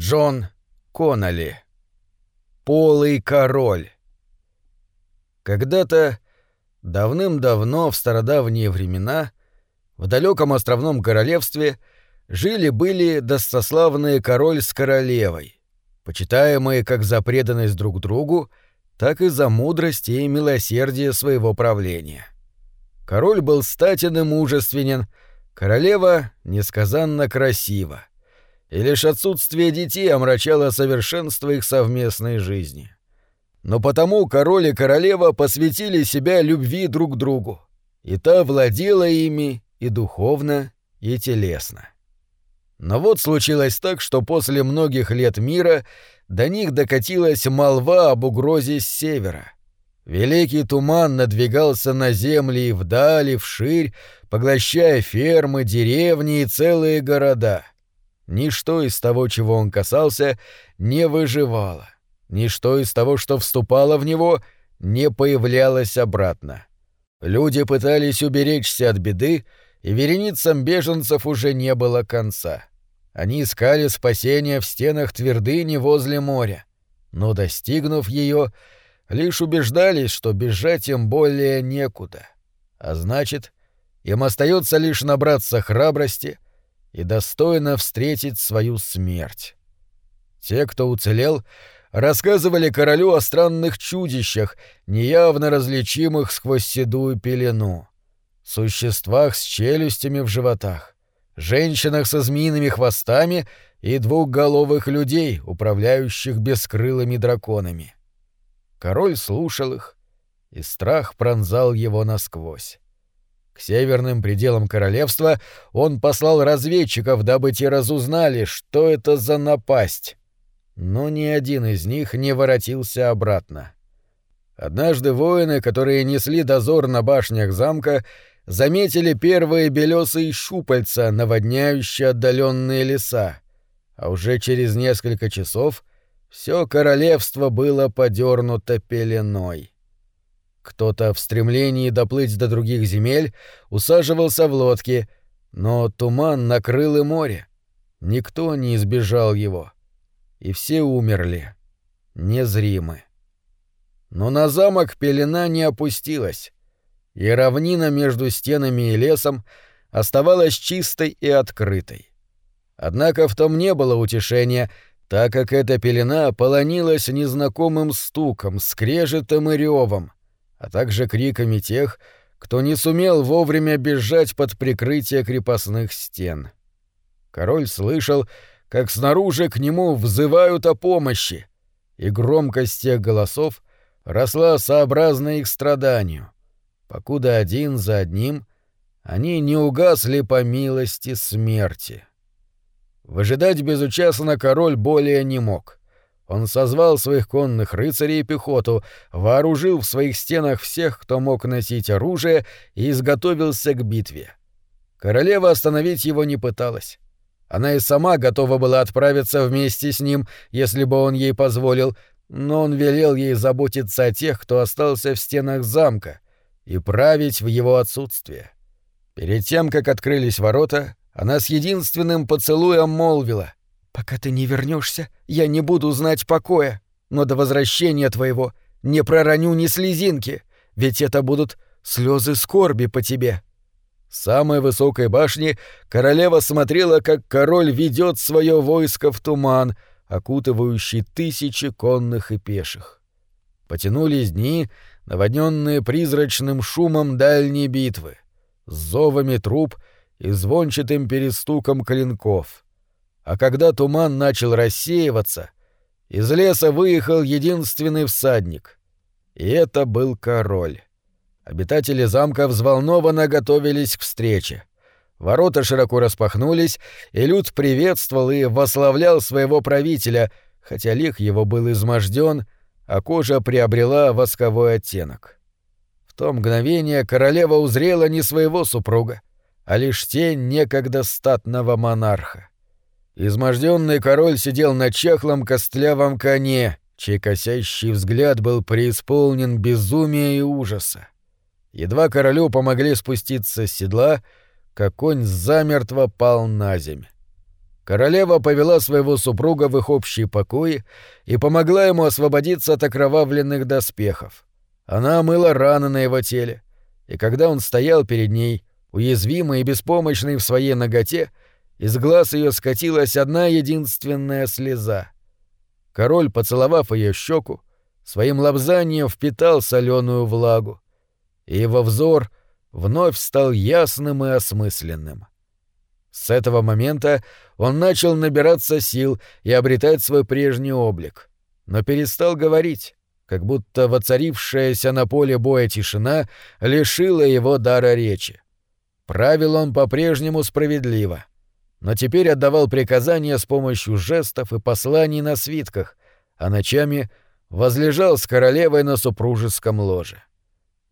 Джон Конноли. Полый король. Когда-то, давным-давно, в стародавние времена, в далеком островном королевстве жили-были достославные король с королевой, почитаемые как за преданность друг другу, так и за мудрость и милосердие своего правления. Король был статен и мужественен, королева — несказанно красива и лишь отсутствие детей омрачало совершенство их совместной жизни. Но потому король и королева посвятили себя любви друг другу, и та владела ими и духовно, и телесно. Но вот случилось так, что после многих лет мира до них докатилась молва об угрозе с севера. Великий туман надвигался на земли и вдали, вширь, поглощая фермы, деревни и целые города — Ничто из того, чего он касался, не выживало. Ничто из того, что вступало в него, не появлялось обратно. Люди пытались уберечься от беды, и вереницам беженцев уже не было конца. Они искали спасения в стенах твердыни возле моря, но, достигнув ее, лишь убеждались, что бежать им более некуда. А значит, им остается лишь набраться храбрости — и достойно встретить свою смерть. Те, кто уцелел, рассказывали королю о странных чудищах, неявно различимых сквозь седую пелену, существах с челюстями в животах, женщинах со змеиными хвостами и двухголовых людей, управляющих бескрылыми драконами. Король слушал их, и страх пронзал его насквозь. К северным пределам королевства он послал разведчиков, дабы те разузнали, что это за напасть. Но ни один из них не воротился обратно. Однажды воины, которые несли дозор на башнях замка, заметили первые белесые щупальца, наводняющие отдаленные леса, а уже через несколько часов все королевство было подернуто пеленой. Кто-то в стремлении доплыть до других земель усаживался в лодки, но туман накрыл и море. Никто не избежал его. И все умерли. Незримы. Но на замок пелена не опустилась, и равнина между стенами и лесом оставалась чистой и открытой. Однако в том не было утешения, так как эта пелена полонилась незнакомым стуком, скрежетом и ревом — а также криками тех, кто не сумел вовремя бежать под прикрытие крепостных стен. Король слышал, как снаружи к нему взывают о помощи, и громкость тех голосов росла сообразно их страданию, покуда один за одним они не угасли по милости смерти. Выжидать безучастно король более не мог — он созвал своих конных рыцарей и пехоту, вооружил в своих стенах всех, кто мог носить оружие, и изготовился к битве. Королева остановить его не пыталась. Она и сама готова была отправиться вместе с ним, если бы он ей позволил, но он велел ей заботиться о тех, кто остался в стенах замка, и править в его отсутствие. Перед тем, как открылись ворота, она с единственным поцелуем молвила — Пока ты не вернешься, я не буду знать покоя, но до возвращения твоего не пророню ни слезинки, ведь это будут слезы скорби по тебе. С самой высокой башни королева смотрела, как король ведет свое войско в туман, окутывающий тысячи конных и пеших. Потянулись дни, наводненные призрачным шумом дальней битвы, с зовами труп и звончатым перестуком клинков — а когда туман начал рассеиваться, из леса выехал единственный всадник. И это был король. Обитатели замка взволнованно готовились к встрече. Ворота широко распахнулись, и люд приветствовал и вославлял своего правителя, хотя лик его был изможден, а кожа приобрела восковой оттенок. В то мгновение королева узрела не своего супруга, а лишь тень некогда статного монарха. Изможденный король сидел на чахлом костлявом коне, чей косящий взгляд был преисполнен безумия и ужаса. Едва королю помогли спуститься с седла, как конь замертво пал на земь. Королева повела своего супруга в их общие покои и помогла ему освободиться от окровавленных доспехов. Она омыла раны на его теле, и когда он стоял перед ней, уязвимый и беспомощный в своей ноготе, из глаз ее скатилась одна единственная слеза. Король, поцеловав ее щеку, своим лобзанием впитал соленую влагу, и его взор вновь стал ясным и осмысленным. С этого момента он начал набираться сил и обретать свой прежний облик, но перестал говорить, как будто воцарившаяся на поле боя тишина лишила его дара речи. Правил он по-прежнему справедливо, но теперь отдавал приказания с помощью жестов и посланий на свитках, а ночами возлежал с королевой на супружеском ложе.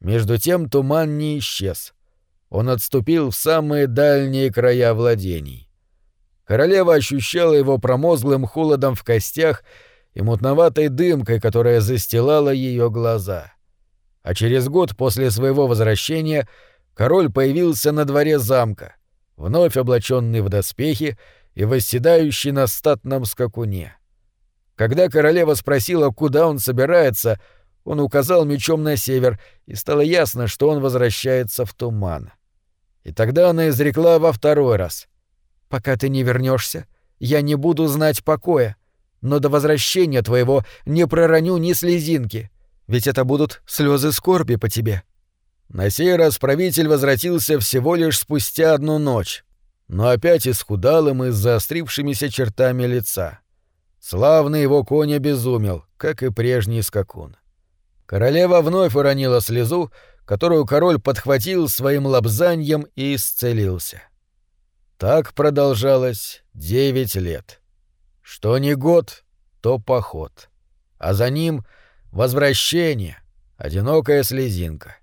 Между тем туман не исчез — он отступил в самые дальние края владений. Королева ощущала его промозглым холодом в костях и мутноватой дымкой, которая застилала ее глаза. А через год после своего возвращения король появился на дворе замка, вновь облаченный в доспехи и восседающий на статном скакуне. Когда королева спросила, куда он собирается, он указал мечом на север, и стало ясно, что он возвращается в туман. И тогда она изрекла во второй раз. «Пока ты не вернешься, я не буду знать покоя, но до возвращения твоего не пророню ни слезинки, ведь это будут слезы скорби по тебе». На сей раз правитель возвратился всего лишь спустя одну ночь, но опять исхудалым и с заострившимися чертами лица. Славный его конь обезумел, как и прежний скакун. Королева вновь уронила слезу, которую король подхватил своим лобзаньем и исцелился. Так продолжалось девять лет. Что не год, то поход. А за ним возвращение, одинокая слезинка.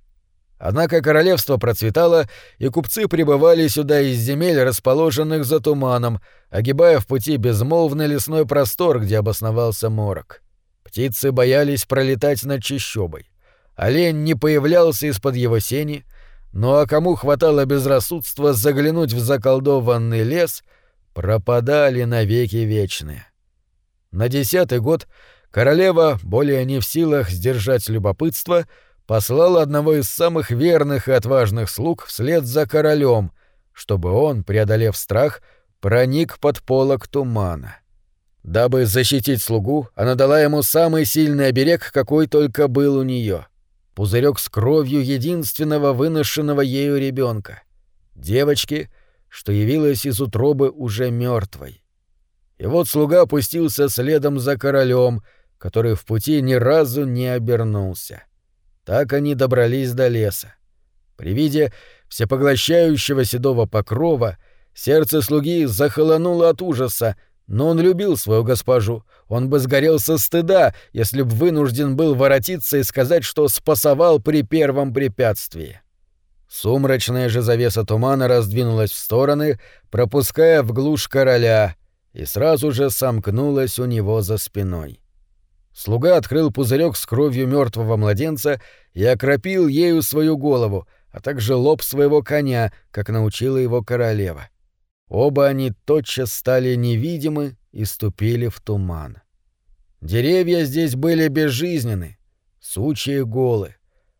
Однако королевство процветало, и купцы прибывали сюда из земель, расположенных за туманом, огибая в пути безмолвный лесной простор, где обосновался морок. Птицы боялись пролетать над чащобой. Олень не появлялся из-под его сени, ну а кому хватало безрассудства заглянуть в заколдованный лес, пропадали навеки вечные. На десятый год королева, более не в силах сдержать любопытство, послала одного из самых верных и отважных слуг вслед за королем, чтобы он, преодолев страх, проник под полок тумана. Дабы защитить слугу, она дала ему самый сильный оберег, какой только был у нее — пузырек с кровью единственного выношенного ею ребенка, девочки, что явилась из утробы уже мертвой. И вот слуга опустился следом за королем, который в пути ни разу не обернулся. Так они добрались до леса. При виде всепоглощающего седого покрова сердце слуги захолонуло от ужаса, но он любил свою госпожу. Он бы сгорел со стыда, если б вынужден был воротиться и сказать, что спасовал при первом препятствии. Сумрачная же завеса тумана раздвинулась в стороны, пропуская в глушь короля, и сразу же сомкнулась у него за спиной. Слуга открыл пузырек с кровью мертвого младенца и окропил ею свою голову, а также лоб своего коня, как научила его королева. Оба они тотчас стали невидимы и ступили в туман. Деревья здесь были безжизненны, сучьи голы,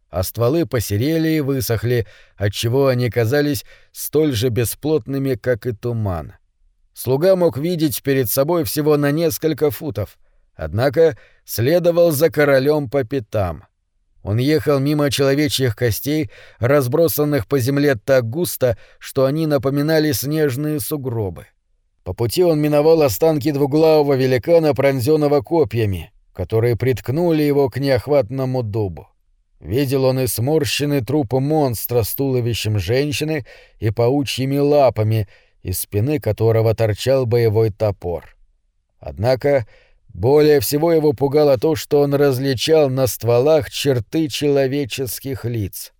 а стволы посерели и высохли, отчего они казались столь же бесплотными, как и туман. Слуга мог видеть перед собой всего на несколько футов, однако следовал за королем по пятам — он ехал мимо человечьих костей, разбросанных по земле так густо, что они напоминали снежные сугробы. По пути он миновал останки двуглавого великана, пронзенного копьями, которые приткнули его к неохватному дубу. Видел он и сморщенный труп монстра с туловищем женщины и паучьими лапами, из спины которого торчал боевой топор. Однако более всего его пугало то, что он различал на стволах черты человеческих лиц.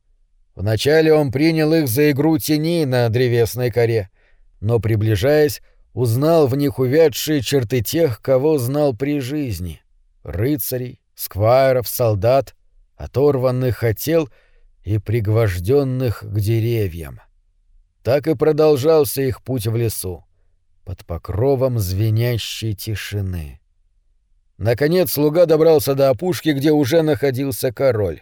Вначале он принял их за игру теней на древесной коре, но, приближаясь, узнал в них увядшие черты тех, кого знал при жизни — рыцарей, сквайров, солдат, оторванных от тел и пригвожденных к деревьям. Так и продолжался их путь в лесу. под покровом звенящей тишины. Наконец слуга добрался до опушки, где уже находился король.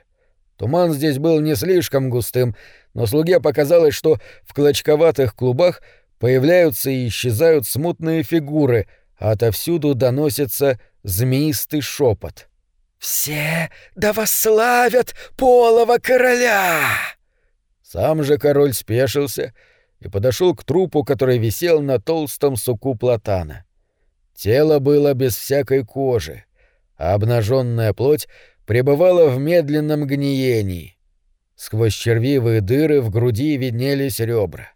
Туман здесь был не слишком густым, но слуге показалось, что в клочковатых клубах появляются и исчезают смутные фигуры, а отовсюду доносится змеистый шепот. «Все да восславят полого короля!» Сам же король спешился и подошел к трупу, который висел на толстом суку платана. Тело было без всякой кожи, а обнаженная плоть пребывала в медленном гниении. Сквозь червивые дыры в груди виднелись ребра.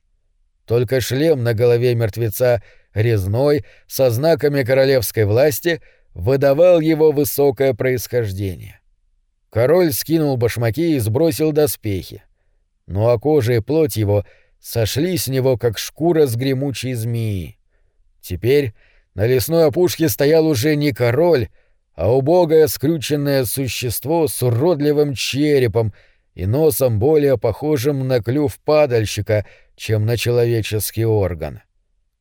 Только шлем на голове мертвеца, резной, со знаками королевской власти, выдавал его высокое происхождение. Король скинул башмаки и сбросил доспехи. Ну а кожа и плоть его сошли с него, как шкура с гремучей змеи. Теперь на лесной опушке стоял уже не король, а убогое скрюченное существо с уродливым черепом и носом более похожим на клюв падальщика, чем на человеческий орган.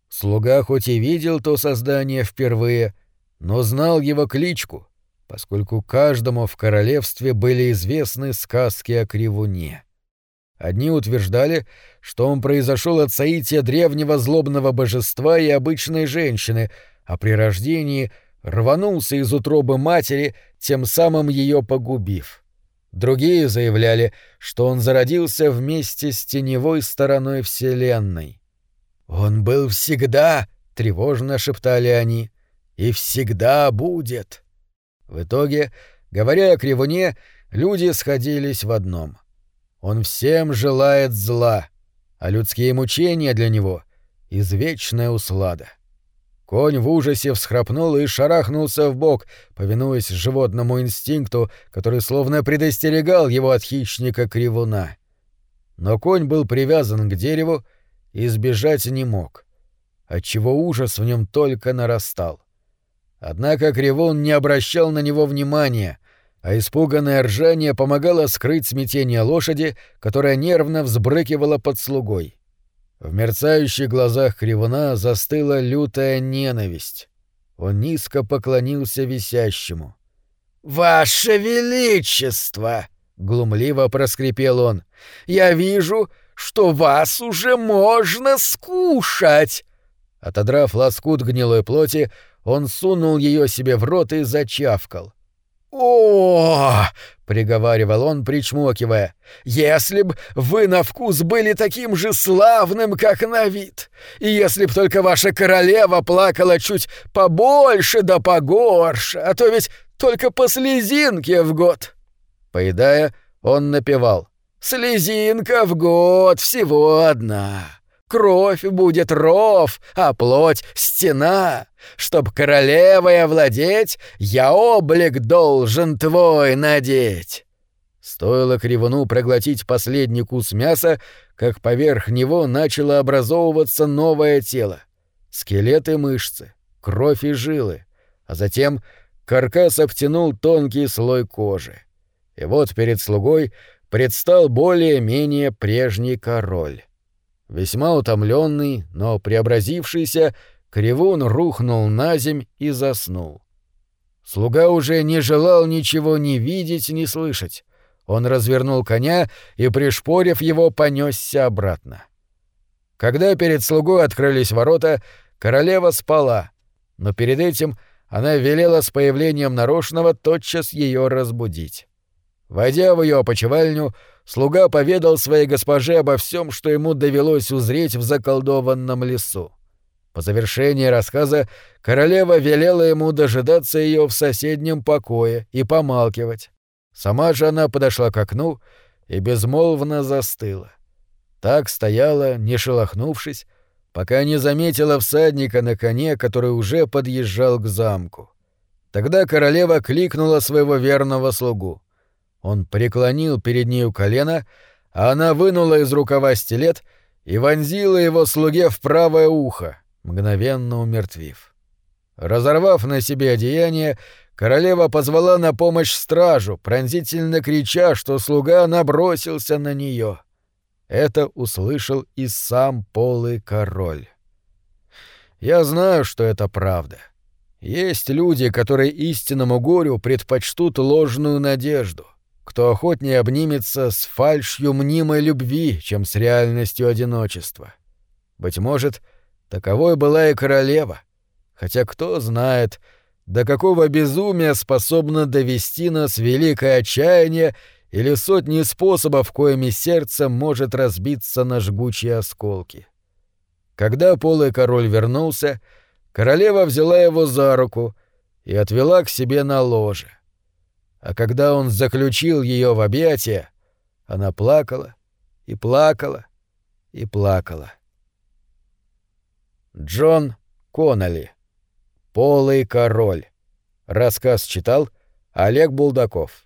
Слуга хоть и видел то создание впервые, но знал его кличку, поскольку каждому в королевстве были известны сказки о кривуне. Одни утверждали, что он произошел от соития древнего злобного божества и обычной женщины, а при рождении рванулся из утробы матери, тем самым ее погубив. Другие заявляли, что он зародился вместе с теневой стороной Вселенной. «Он был всегда», — тревожно шептали они, — «и всегда будет». В итоге, говоря о Кривуне, люди сходились в одном — он всем желает зла, а людские мучения для него — извечная услада. Конь в ужасе всхрапнул и шарахнулся в бок, повинуясь животному инстинкту, который словно предостерегал его от хищника кривуна. Но конь был привязан к дереву и сбежать не мог, отчего ужас в нем только нарастал. Однако кривун не обращал на него внимания, а испуганное ржание помогало скрыть смятение лошади, которая нервно взбрыкивала под слугой. В мерцающих глазах Кривуна застыла лютая ненависть. Он низко поклонился висящему. «Ваше Величество!» — глумливо проскрипел он. «Я вижу, что вас уже можно скушать!» Отодрав лоскут гнилой плоти, он сунул ее себе в рот и зачавкал. «О!» — приговаривал он, причмокивая. «Если б вы на вкус были таким же славным, как на вид, и если б только ваша королева плакала чуть побольше да погорше, а то ведь только по слезинке в год!» Поедая, он напевал. «Слезинка в год всего одна!» Кровь будет ров, а плоть — стена. Чтоб королевой овладеть, я облик должен твой надеть. Стоило Кривуну проглотить последний кус мяса, как поверх него начало образовываться новое тело. Скелет и мышцы, кровь и жилы. А затем каркас обтянул тонкий слой кожи. И вот перед слугой предстал более-менее прежний король. Весьма утомленный, но преобразившийся, Кривун рухнул на земь и заснул. Слуга уже не желал ничего ни видеть, ни слышать. Он развернул коня и, пришпорив его, понесся обратно. Когда перед слугой открылись ворота, королева спала, но перед этим она велела с появлением нарочного тотчас ее разбудить. Войдя в ее опочивальню, слуга поведал своей госпоже обо всем, что ему довелось узреть в заколдованном лесу. По завершении рассказа королева велела ему дожидаться ее в соседнем покое и помалкивать. Сама же она подошла к окну и безмолвно застыла. Так стояла, не шелохнувшись, пока не заметила всадника на коне, который уже подъезжал к замку. Тогда королева кликнула своего верного слугу. Он преклонил перед нею колено, а она вынула из рукава стилет и вонзила его слуге в правое ухо, мгновенно умертвив. Разорвав на себе одеяние, королева позвала на помощь стражу, пронзительно крича, что слуга набросился на нее. Это услышал и сам полый король. Я знаю, что это правда. Есть люди, которые истинному горю предпочтут ложную надежду, кто охотнее обнимется с фальшью мнимой любви, чем с реальностью одиночества. Быть может, таковой была и королева, хотя кто знает, до какого безумия способно довести нас великое отчаяние или сотни способов, коими сердце может разбиться на жгучие осколки. Когда полый король вернулся, королева взяла его за руку и отвела к себе на ложе. А когда он заключил ее в объятия, она плакала и плакала и плакала. Джон Конноли. Полый король. Рассказ читал Олег Булдаков.